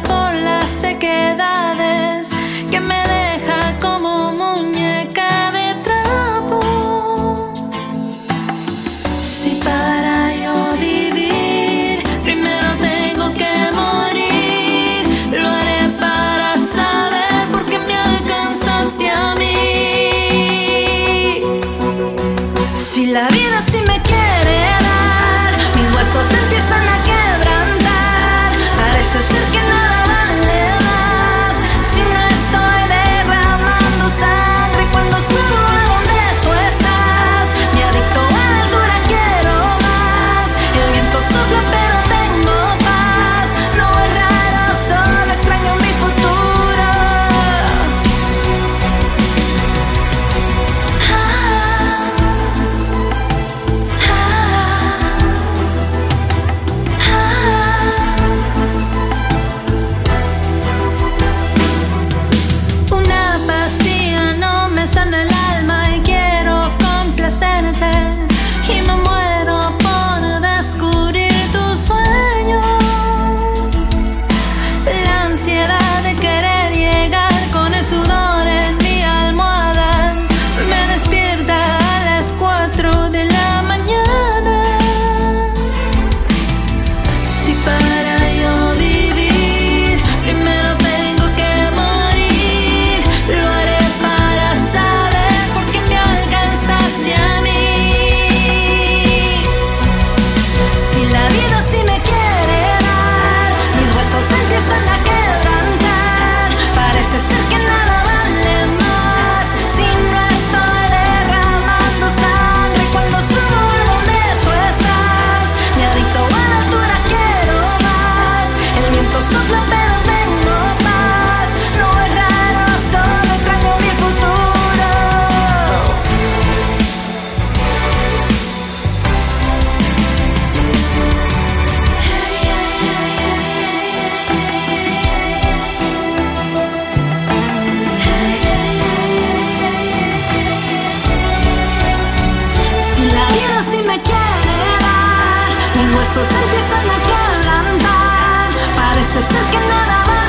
por la Stop huesos empiezan a calentar. Parece ser que nada